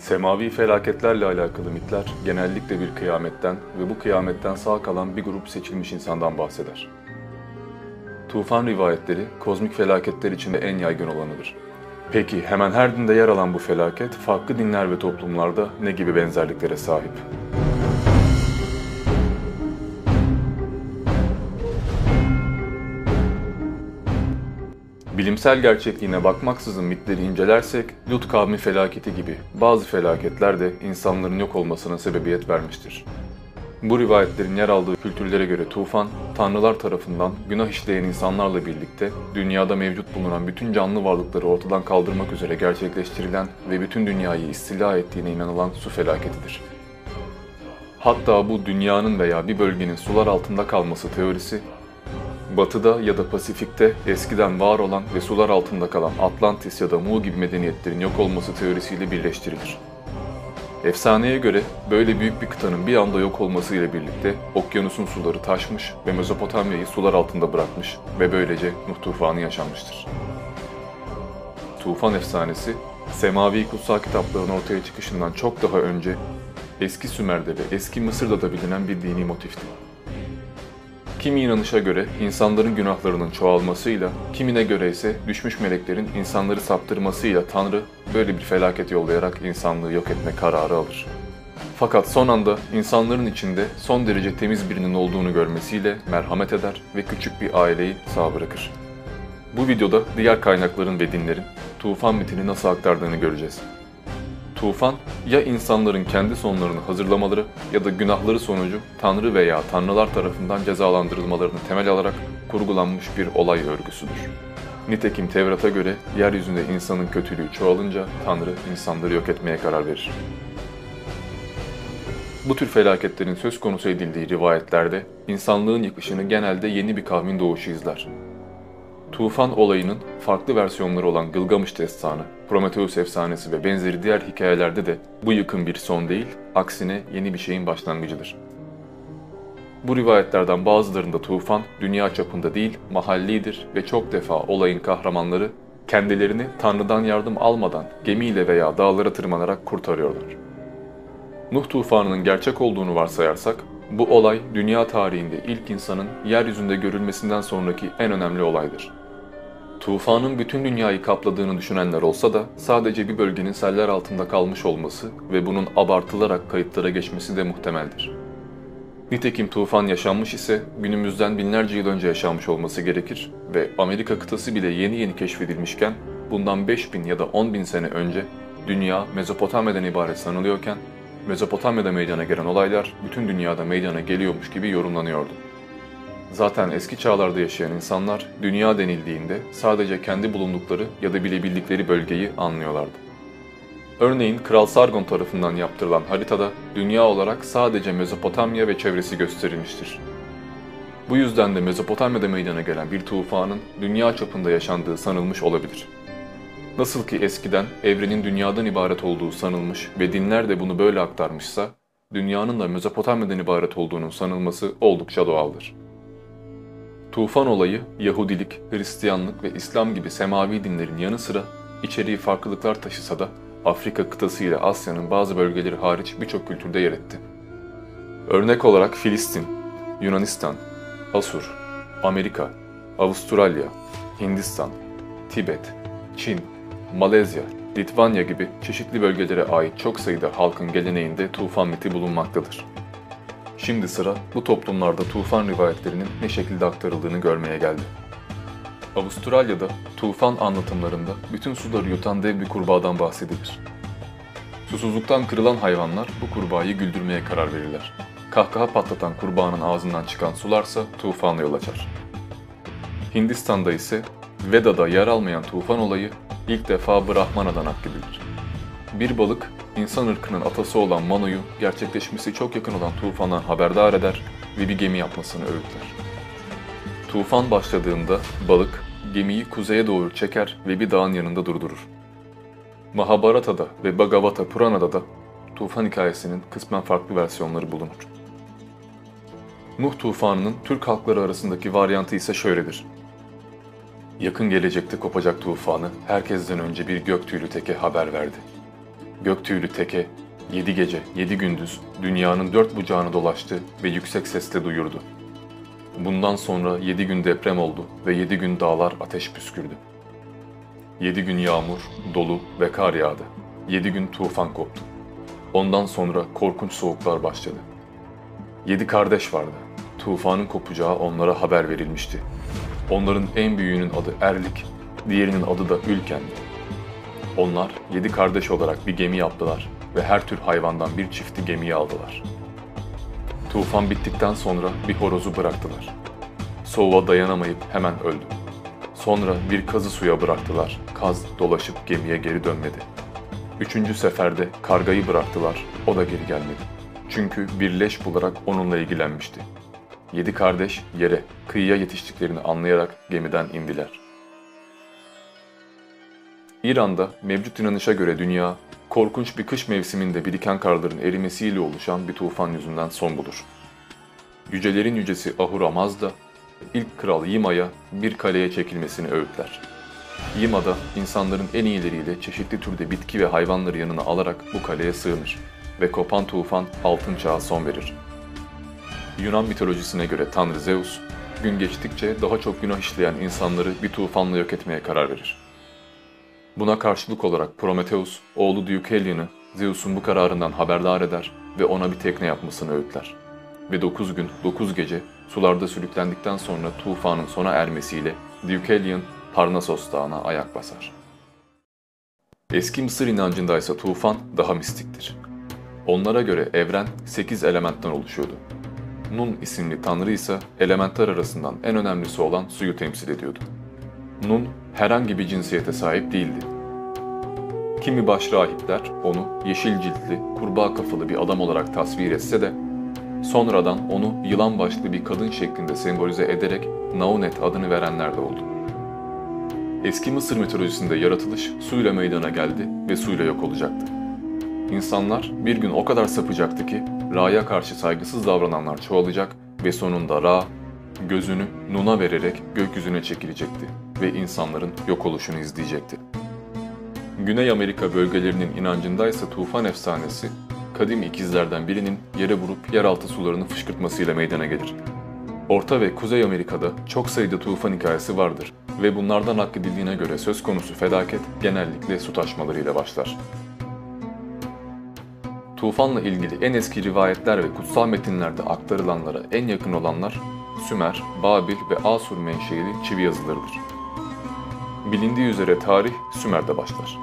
Semavi felaketlerle alakalı mitler genellikle bir kıyametten ve bu kıyametten sağ kalan bir grup seçilmiş insandan bahseder. Tufan rivayetleri kozmik felaketler içinde en yaygın olanıdır. Peki hemen her dinde yer alan bu felaket farklı dinler ve toplumlarda ne gibi benzerliklere sahip? Bilimsel gerçekliğine bakmaksızın mitleri incelersek, Lut kavmi felaketi gibi bazı felaketler de insanların yok olmasına sebebiyet vermiştir. Bu rivayetlerin yer aldığı kültürlere göre tufan, tanrılar tarafından günah işleyen insanlarla birlikte dünyada mevcut bulunan bütün canlı varlıkları ortadan kaldırmak üzere gerçekleştirilen ve bütün dünyayı istila ettiğine inanılan su felaketidir. Hatta bu dünyanın veya bir bölgenin sular altında kalması teorisi Batıda ya da Pasifik'te eskiden var olan ve sular altında kalan Atlantis ya da Mu gibi medeniyetlerin yok olması teorisiyle birleştirilir. Efsaneye göre böyle büyük bir kıtanın bir anda yok olmasıyla birlikte okyanusun suları taşmış ve Mezopotamya'yı sular altında bırakmış ve böylece Nuh tufanı yaşanmıştır. Tufan efsanesi, semavi kutsal kitapların ortaya çıkışından çok daha önce eski Sümer'de ve eski Mısır'da da bilinen bir dini motifti. Kimi inanışa göre insanların günahlarının çoğalmasıyla, kimine göre ise düşmüş meleklerin insanları saptırmasıyla Tanrı böyle bir felaket yollayarak insanlığı yok etme kararı alır. Fakat son anda insanların içinde son derece temiz birinin olduğunu görmesiyle merhamet eder ve küçük bir aileyi sağ bırakır. Bu videoda diğer kaynakların ve dinlerin tufan mitini nasıl aktardığını göreceğiz. Tufan ya insanların kendi sonlarını hazırlamaları ya da günahları sonucu Tanrı veya Tanrılar tarafından cezalandırılmalarını temel alarak kurgulanmış bir olay örgüsüdür. Nitekim Tevrat'a göre yeryüzünde insanın kötülüğü çoğalınca Tanrı insanları yok etmeye karar verir. Bu tür felaketlerin söz konusu edildiği rivayetlerde insanlığın yıkışını genelde yeni bir kavmin doğuşu izler. Tufan olayının farklı versiyonları olan Gılgamış Destanı, Prometheus efsanesi ve benzeri diğer hikayelerde de bu yıkım bir son değil, aksine yeni bir şeyin başlangıcıdır. Bu rivayetlerden bazılarında tufan dünya çapında değil mahallidir ve çok defa olayın kahramanları kendilerini Tanrı'dan yardım almadan gemiyle veya dağlara tırmanarak kurtarıyorlar. Nuh tufanının gerçek olduğunu varsayarsak bu olay dünya tarihinde ilk insanın yeryüzünde görülmesinden sonraki en önemli olaydır. Tufanın bütün dünyayı kapladığını düşünenler olsa da sadece bir bölgenin seller altında kalmış olması ve bunun abartılarak kayıtlara geçmesi de muhtemeldir. Nitekim tufan yaşanmış ise günümüzden binlerce yıl önce yaşanmış olması gerekir ve Amerika kıtası bile yeni yeni keşfedilmişken bundan 5000 ya da 10.000 sene önce dünya Mezopotamya'dan ibaret sanılıyorken Mezopotamya'da meydana gelen olaylar bütün dünyada meydana geliyormuş gibi yorumlanıyordu. Zaten eski çağlarda yaşayan insanlar dünya denildiğinde sadece kendi bulundukları ya da bilebildikleri bölgeyi anlıyorlardı. Örneğin Kral Sargon tarafından yaptırılan haritada dünya olarak sadece Mezopotamya ve çevresi gösterilmiştir. Bu yüzden de Mezopotamya'da meydana gelen bir tufanın dünya çapında yaşandığı sanılmış olabilir. Nasıl ki eskiden evrenin dünyadan ibaret olduğu sanılmış ve dinler de bunu böyle aktarmışsa, dünyanın da Mezopotamya'dan ibaret olduğunun sanılması oldukça doğaldır. Tufan olayı Yahudilik, Hristiyanlık ve İslam gibi semavi dinlerin yanı sıra içeriği farklılıklar taşısa da Afrika kıtası ile Asya'nın bazı bölgeleri hariç birçok kültürde yer etti. Örnek olarak Filistin, Yunanistan, Asur, Amerika, Avustralya, Hindistan, Tibet, Çin, Malezya, Litvanya gibi çeşitli bölgelere ait çok sayıda halkın geleneğinde tufan miti bulunmaktadır. Şimdi sıra bu toplumlarda tufan rivayetlerinin ne şekilde aktarıldığını görmeye geldi. Avustralya'da tufan anlatımlarında bütün suları yutan dev bir kurbağadan bahsedilir. Susuzluktan kırılan hayvanlar bu kurbağayı güldürmeye karar verirler. Kahkaha patlatan kurbağanın ağzından çıkan sularsa tufanla yol açar. Hindistan'da ise Veda'da yer almayan tufan olayı ilk defa Brahmana'dan nakledilir. Bir balık insan ırkının atası olan Manu'yu gerçekleşmesi çok yakın olan tufandan haberdar eder ve bir gemi yapmasını öğütler. Tufan başladığında balık gemiyi kuzeye doğru çeker ve bir dağın yanında durdurur. Mahabharata'da ve Bhagavata Purana'da da tufan hikayesinin kısmen farklı versiyonları bulunur. Nuh tufanının Türk halkları arasındaki varyantı ise şöyledir. Yakın gelecekte kopacak tufanı herkesten önce bir gök tüylü teke haber verdi. Gök tüylü teke, yedi gece, yedi gündüz dünyanın dört bucağını dolaştı ve yüksek sesle duyurdu. Bundan sonra yedi gün deprem oldu ve yedi gün dağlar ateş püskürdü. Yedi gün yağmur, dolu ve kar yağdı. Yedi gün tufan koptu. Ondan sonra korkunç soğuklar başladı. Yedi kardeş vardı. Tufanın kopacağı onlara haber verilmişti. Onların en büyüğünün adı Erlik, diğerinin adı da Ülken'di. Onlar yedi kardeş olarak bir gemi yaptılar ve her tür hayvandan bir çifti gemiye aldılar. Tufan bittikten sonra bir horozu bıraktılar. Soğuğa dayanamayıp hemen öldü. Sonra bir kazı suya bıraktılar. Kaz dolaşıp gemiye geri dönmedi. Üçüncü seferde kargayı bıraktılar. O da geri gelmedi. Çünkü bir leş bularak onunla ilgilenmişti. Yedi kardeş yere, kıyıya yetiştiklerini anlayarak gemiden indiler. İran'da mevcut inanışa göre dünya, korkunç bir kış mevsiminde biriken karların erimesiyle oluşan bir tufan yüzünden son bulur. Yücelerin yücesi Ahura Mazda, ilk kral Yima'ya bir kaleye çekilmesini öğütler. Yima da insanların en iyileriyle çeşitli türde bitki ve hayvanları yanına alarak bu kaleye sığınır ve kopan tufan altın çağa son verir. Yunan mitolojisine göre Tanrı Zeus, gün geçtikçe daha çok günah işleyen insanları bir tufanla yok etmeye karar verir. Buna karşılık olarak Prometheus, oğlu Deucalion'ı Zeus'un bu kararından haberdar eder ve ona bir tekne yapmasını öğütler. Ve 9 gün, 9 gece sularda sürüklendikten sonra tufanın sona ermesiyle Deucalion Parnasos Dağı'na ayak basar. Eski Mısır inancında ise tufan daha mistiktir. Onlara göre evren 8 elementten oluşuyordu. Nun isimli tanrı ise elementler arasından en önemlisi olan suyu temsil ediyordu. Nun herhangi bir cinsiyete sahip değildi. Kimi başrahipler onu yeşil ciltli, kurbağa kafalı bir adam olarak tasvir etse de sonradan onu yılan başlı bir kadın şeklinde sembolize ederek Naunet adını verenler de oldu. Eski Mısır mitolojisinde yaratılış suyla meydana geldi ve suyla yok olacaktı. İnsanlar bir gün o kadar sapacaktı ki Ra'ya karşı saygısız davrananlar çoğalacak ve sonunda Ra gözünü Nun'a vererek gökyüzüne çekilecekti ve insanların yok oluşunu izleyecekti. Güney Amerika bölgelerinin inancındaysa tufan efsanesi, kadim ikizlerden birinin yere vurup yeraltı sularını fışkırtmasıyla meydana gelir. Orta ve Kuzey Amerika'da çok sayıda tufan hikayesi vardır ve bunlardan nakledildiğine göre söz konusu felaket genellikle su taşmalarıyla başlar. Tufanla ilgili en eski rivayetler ve kutsal metinlerde aktarılanlara en yakın olanlar Sümer, Babil ve Asur menşeili çivi yazılarıdır. Bilindiği üzere tarih Sümer'de başlar.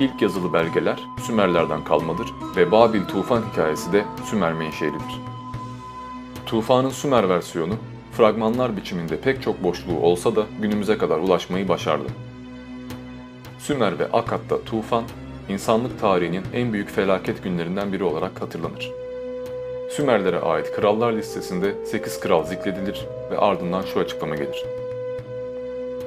İlk yazılı belgeler Sümerlerden kalmadır ve Babil tufan hikayesi de Sümer menşelidir. Tufanın Sümer versiyonu fragmanlar biçiminde pek çok boşluğu olsa da günümüze kadar ulaşmayı başardı. Sümer ve Akkad'da tufan, insanlık tarihinin en büyük felaket günlerinden biri olarak hatırlanır. Sümerlere ait krallar listesinde 8 kral zikredilir ve ardından şu açıklama gelir.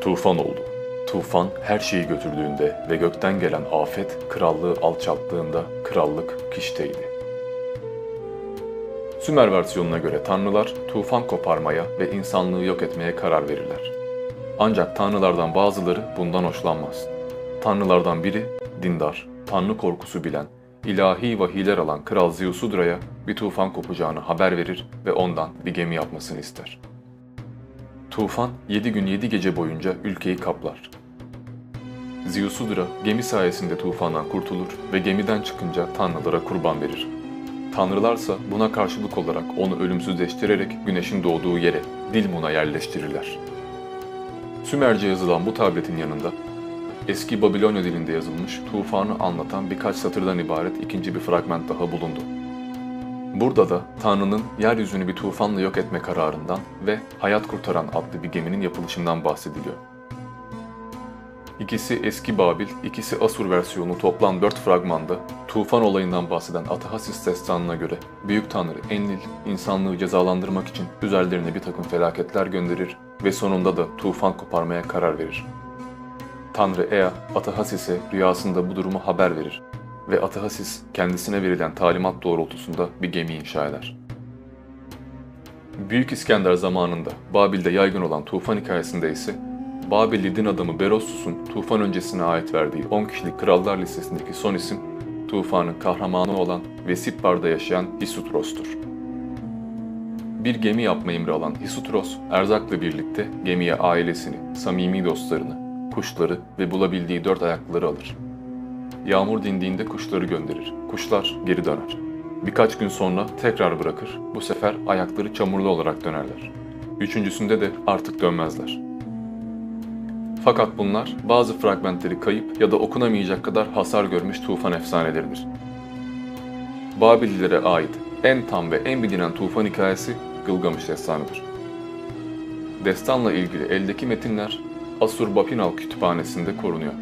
Tufan oldu. Tufan her şeyi götürdüğünde ve gökten gelen afet krallığı alçalttığında krallık kişteydi. Sümer versiyonuna göre tanrılar tufan koparmaya ve insanlığı yok etmeye karar verirler. Ancak tanrılardan bazıları bundan hoşlanmaz. Tanrılardan biri dindar, tanrı korkusu bilen, ilahi vahiyler alan Kral Ziusudra'ya bir tufan kopacağını haber verir ve ondan bir gemi yapmasını ister. Tufan 7 gün 7 gece boyunca ülkeyi kaplar. Ziusudra gemi sayesinde tufandan kurtulur ve gemiden çıkınca tanrılara kurban verir. Tanrılarsa buna karşılık olarak onu ölümsüzleştirerek güneşin doğduğu yere, Dilmun'a yerleştirirler. Sümerce yazılan bu tabletin yanında eski Babilonya dilinde yazılmış tufanı anlatan birkaç satırdan ibaret ikinci bir fragment daha bulundu. Burada da Tanrı'nın yeryüzünü bir tufanla yok etme kararından ve Hayat Kurtaran adlı bir geminin yapılışından bahsediliyor. İkisi eski Babil, ikisi Asur versiyonu toplam 4 fragmanda tufan olayından bahseden Atahasis destanına göre Büyük Tanrı Enlil insanlığı cezalandırmak için üzerlerine bir takım felaketler gönderir ve sonunda da tufan koparmaya karar verir. Tanrı Ea, Atahasis'e rüyasında bu durumu haber verir ve Atahasis kendisine verilen talimat doğrultusunda bir gemi inşa eder. Büyük İskender zamanında Babil'de yaygın olan tufan hikayesinde ise Babilli din adamı Berossus'un tufan öncesine ait verdiği 10 kişilik krallar listesindeki son isim tufanın kahramanı olan ve Sippar'da yaşayan Hisutros'tur. Bir gemi yapma emri alan Hisutros, erzakla birlikte gemiye ailesini, samimi dostlarını, kuşları ve bulabildiği dört ayaklıları alır. Yağmur dindiğinde kuşları gönderir. Kuşlar geri döner. Birkaç gün sonra tekrar bırakır. Bu sefer ayakları çamurlu olarak dönerler. Üçüncüsünde de artık dönmezler. Fakat bunlar bazı fragmentleri kayıp ya da okunamayacak kadar hasar görmüş tufan efsaneleridir. Babillilere ait en tam ve en bilinen tufan hikayesi Gılgamış Destanı'dır. Destanla ilgili eldeki metinler Asur-Bapinal kütüphanesinde korunuyor.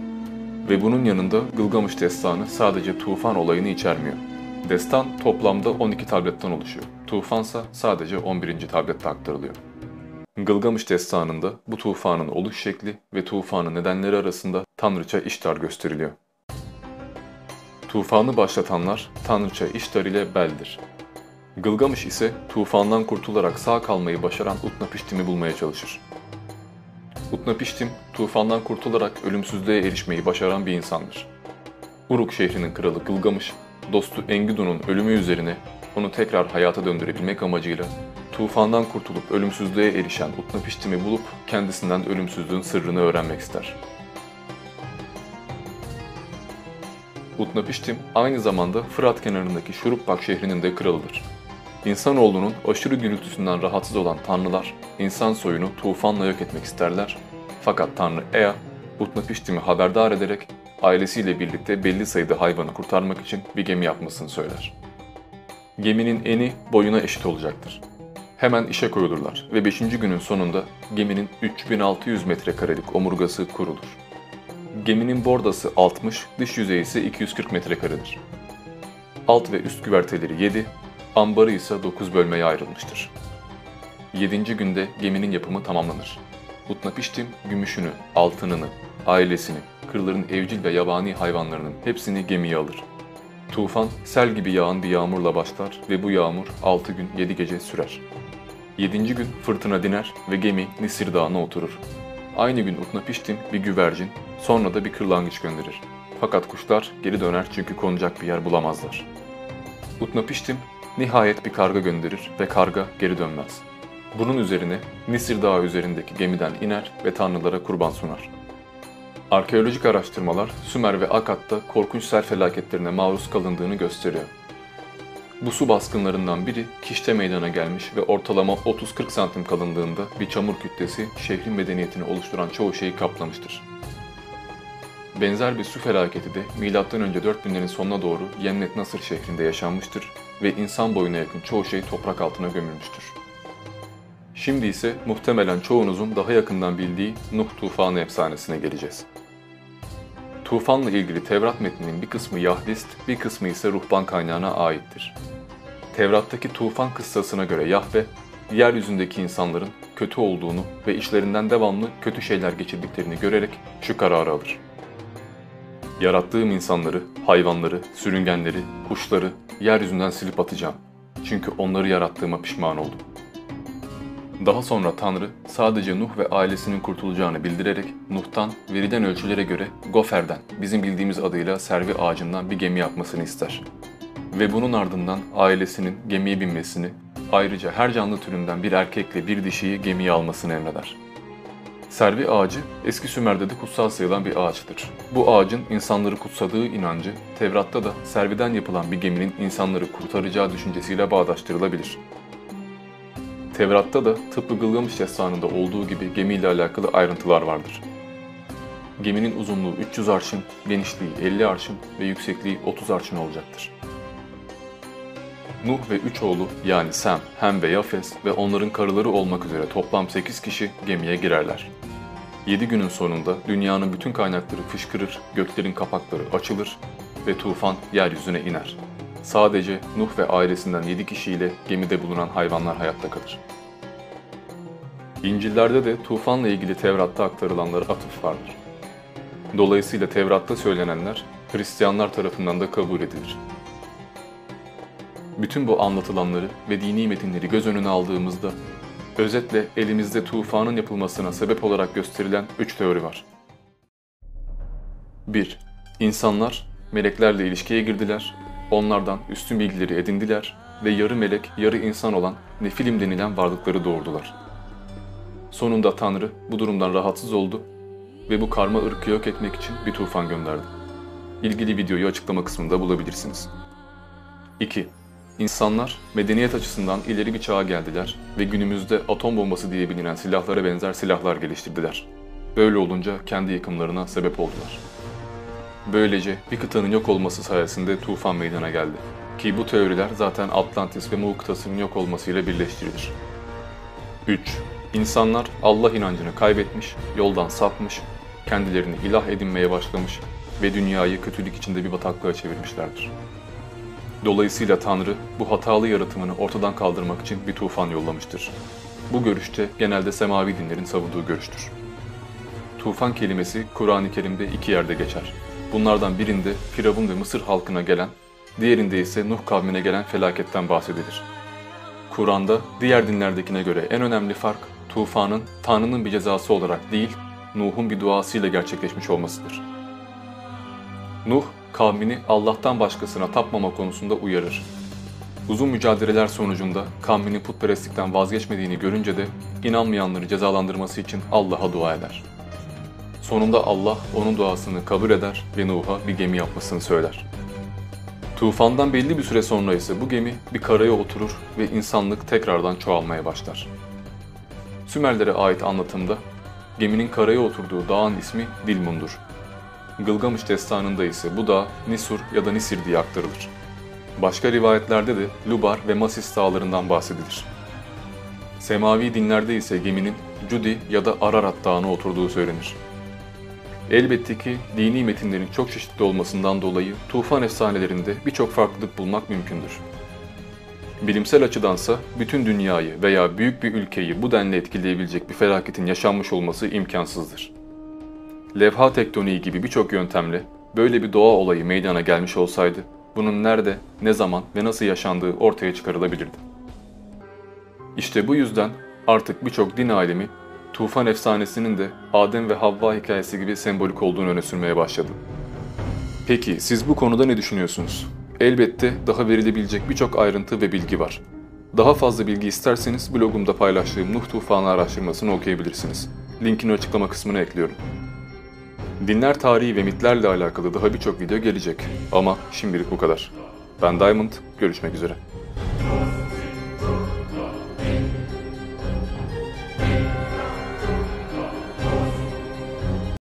Ve bunun yanında Gılgamış Destanı sadece tufan olayını içermiyor. Destan toplamda 12 tabletten oluşuyor. Tufansa sadece 11. tablette aktarılıyor. Gılgamış Destanı'nda bu tufanın oluş şekli ve tufanın nedenleri arasında Tanrıça İştar gösteriliyor. Tufanı başlatanlar Tanrıça İştar ile Bel'dir. Gılgamış ise tufandan kurtularak sağ kalmayı başaran Utnapiştim'i bulmaya çalışır. Utnapiştim, tufandan kurtularak ölümsüzlüğe erişmeyi başaran bir insandır. Uruk şehrinin kralı Gılgamış, dostu Engidu'nun ölümü üzerine onu tekrar hayata döndürebilmek amacıyla tufandan kurtulup ölümsüzlüğe erişen Utnapiştim'i bulup kendisinden ölümsüzlüğün sırrını öğrenmek ister. Utnapiştim aynı zamanda Fırat kenarındaki Şurupbak şehrinin de kralıdır. İnsanoğlunun aşırı gürültüsünden rahatsız olan tanrılar, insan soyunu tufanla yok etmek isterler. Fakat Tanrı Ea, Utnapiştim'i haberdar ederek ailesiyle birlikte belli sayıda hayvanı kurtarmak için bir gemi yapmasını söyler. Geminin eni boyuna eşit olacaktır. Hemen işe koyulurlar ve 5. günün sonunda geminin 3600 metrekarelik omurgası kurulur. Geminin bordası 60, dış yüzeyi ise 240 metrekaredir. Alt ve üst güverteleri 7, ambarı ise 9 bölmeye ayrılmıştır. 7. günde geminin yapımı tamamlanır. Utnapiştim gümüşünü, altınını, ailesini, kırların evcil ve yabani hayvanlarının hepsini gemiye alır. Tufan sel gibi yağan bir yağmurla başlar ve bu yağmur 6 gün 7 gece sürer. 7. gün fırtına diner ve gemi Nisir Dağı'na oturur. Aynı gün Utnapiştim bir güvercin, sonra da bir kırlangıç gönderir. Fakat kuşlar geri döner çünkü konacak bir yer bulamazlar. Utnapiştim nihayet bir karga gönderir ve karga geri dönmez. Bunun üzerine Nisir Dağı üzerindeki gemiden iner ve tanrılara kurban sunar. Arkeolojik araştırmalar Sümer ve Akat'ta korkunç sel felaketlerine maruz kalındığını gösteriyor. Bu su baskınlarından biri Kiş'te meydana gelmiş ve ortalama 30-40 santim kalınlığında bir çamur kütlesi şehrin medeniyetini oluşturan çoğu şeyi kaplamıştır. Benzer bir su felaketi de M.Ö. 4000'lerin sonuna doğru Yemnet Nasır şehrinde yaşanmıştır ve insan boyuna yakın çoğu şey toprak altına gömülmüştür. Şimdi ise muhtemelen çoğunuzun daha yakından bildiği Nuh tufanı efsanesine geleceğiz. Tufanla ilgili Tevrat metninin bir kısmı Yahdist, bir kısmı ise ruhban kaynağına aittir. Tevrat'taki tufan kıssasına göre Yahve, yeryüzündeki insanların kötü olduğunu ve içlerinden devamlı kötü şeyler geçirdiklerini görerek şu kararı alır. Yarattığım insanları, hayvanları, sürüngenleri, kuşları yeryüzünden silip atacağım. Çünkü onları yarattığıma pişman oldum. Daha sonra Tanrı sadece Nuh ve ailesinin kurtulacağını bildirerek Nuh'tan verilen ölçülere göre Gofer'den, bizim bildiğimiz adıyla servi ağacından bir gemi yapmasını ister. Ve bunun ardından ailesinin gemiye binmesini, ayrıca her canlı türünden bir erkekle bir dişiyi gemiye almasını emreder. Servi ağacı eski Sümer'de de kutsal sayılan bir ağaçtır. Bu ağacın insanları kutsadığı inancı Tevrat'ta da serviden yapılan bir geminin insanları kurtaracağı düşüncesiyle bağdaştırılabilir. Tevrat'ta da tıpkı Gılgamış destanında olduğu gibi gemiyle alakalı ayrıntılar vardır. Geminin uzunluğu 300 arşın, genişliği 50 arşın ve yüksekliği 30 arşın olacaktır. Nuh ve üç oğlu yani Sem, Hem ve Yafes ve onların karıları olmak üzere toplam 8 kişi gemiye girerler. 7 günün sonunda dünyanın bütün kaynakları fışkırır, göklerin kapakları açılır ve tufan yeryüzüne iner. Sadece Nuh ve ailesinden 7 kişiyle gemide bulunan hayvanlar hayatta kalır. İncil'lerde de tufanla ilgili Tevrat'ta aktarılanlara atıf vardır. Dolayısıyla Tevrat'ta söylenenler Hristiyanlar tarafından da kabul edilir. Bütün bu anlatılanları ve dini metinleri göz önüne aldığımızda özetle elimizde tufanın yapılmasına sebep olarak gösterilen üç teori var. 1. İnsanlar meleklerle ilişkiye girdiler, onlardan üstün bilgileri edindiler ve yarı melek, yarı insan olan Nefilim denilen varlıkları doğurdular. Sonunda Tanrı bu durumdan rahatsız oldu ve bu karma ırkı yok etmek için bir tufan gönderdi. İlgili videoyu açıklama kısmında bulabilirsiniz. 2. İnsanlar medeniyet açısından ileri bir çağa geldiler ve günümüzde atom bombası diye bilinen silahlara benzer silahlar geliştirdiler. Böyle olunca kendi yıkımlarına sebep oldular. Böylece bir kıtanın yok olması sayesinde tufan meydana geldi. Ki bu teoriler zaten Atlantis ve Mu kıtasının yok olmasıyla birleştirilir. 3. İnsanlar Allah inancını kaybetmiş, yoldan sapmış, kendilerini ilah edinmeye başlamış ve dünyayı kötülük içinde bir bataklığa çevirmişlerdir. Dolayısıyla Tanrı bu hatalı yaratımını ortadan kaldırmak için bir tufan yollamıştır. Bu görüşte genelde semavi dinlerin savunduğu görüştür. Tufan kelimesi Kur'an-ı Kerim'de iki yerde geçer. Bunlardan birinde Firavun ve Mısır halkına gelen, diğerinde ise Nuh kavmine gelen felaketten bahsedilir. Kur'an'da diğer dinlerdekine göre en önemli fark tufanın Tanrı'nın bir cezası olarak değil, Nuh'un bir duasıyla gerçekleşmiş olmasıdır. Nuh, kavmini Allah'tan başkasına tapmama konusunda uyarır. Uzun mücadeleler sonucunda kavminin putperestlikten vazgeçmediğini görünce de inanmayanları cezalandırması için Allah'a dua eder. Sonunda Allah onun duasını kabul eder ve Nuh'a bir gemi yapmasını söyler. Tufandan belli bir süre sonra ise bu gemi bir karaya oturur ve insanlık tekrardan çoğalmaya başlar. Sümerlere ait anlatımda geminin karaya oturduğu dağın ismi Dilmun'dur. Gılgamış destanında ise bu dağ Nisur ya da Nisir diye aktarılır. Başka rivayetlerde de Lubar ve Masis dağlarından bahsedilir. Semavi dinlerde ise geminin Cudi ya da Ararat dağına oturduğu söylenir. Elbette ki dini metinlerin çok çeşitli olmasından dolayı tufan efsanelerinde birçok farklılık bulmak mümkündür. Bilimsel açıdansa bütün dünyayı veya büyük bir ülkeyi bu denli etkileyebilecek bir felaketin yaşanmış olması imkansızdır. Levha tektoniği gibi birçok yöntemle böyle bir doğa olayı meydana gelmiş olsaydı bunun nerede, ne zaman ve nasıl yaşandığı ortaya çıkarılabilirdi. İşte bu yüzden artık birçok din alemi tufan efsanesinin de Adem ve Havva hikayesi gibi sembolik olduğunu öne sürmeye başladı. Peki siz bu konuda ne düşünüyorsunuz? Elbette daha verilebilecek birçok ayrıntı ve bilgi var. Daha fazla bilgi isterseniz blogumda paylaştığım Nuh Tufanı araştırmasını okuyabilirsiniz. Linkini açıklama kısmına ekliyorum. Dinler tarihi ve mitlerle alakalı daha birçok video gelecek ama şimdilik bu kadar. Ben Diamond, görüşmek üzere.